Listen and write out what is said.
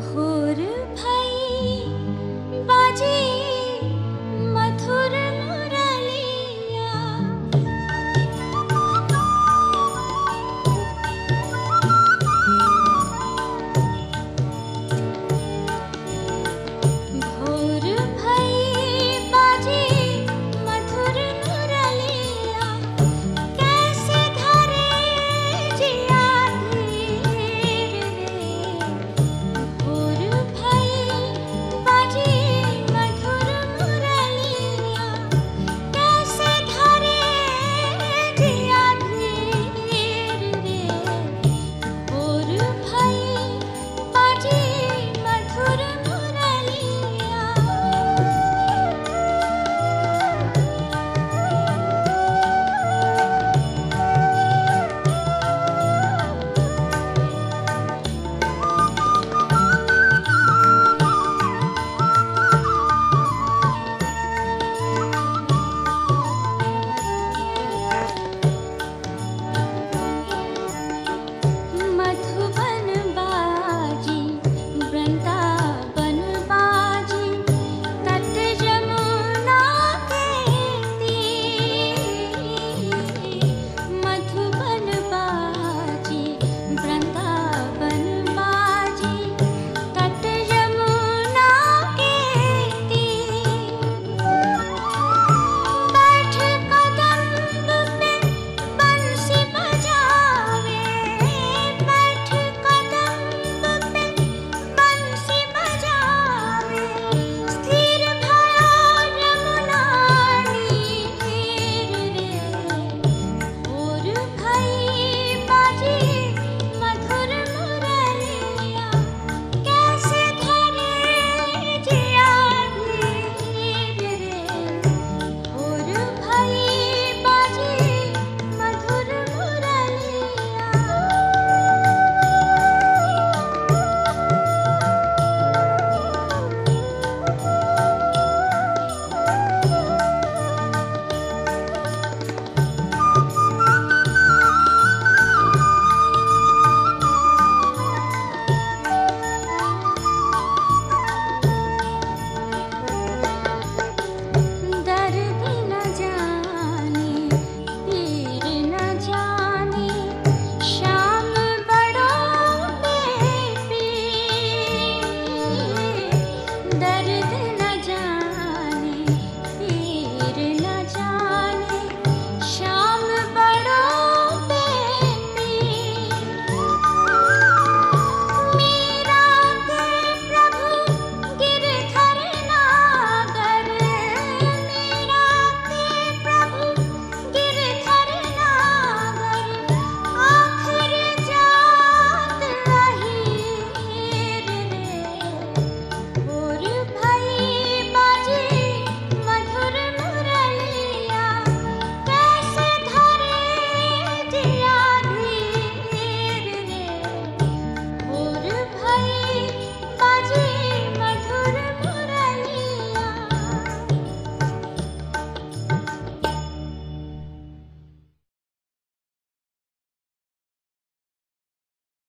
भोर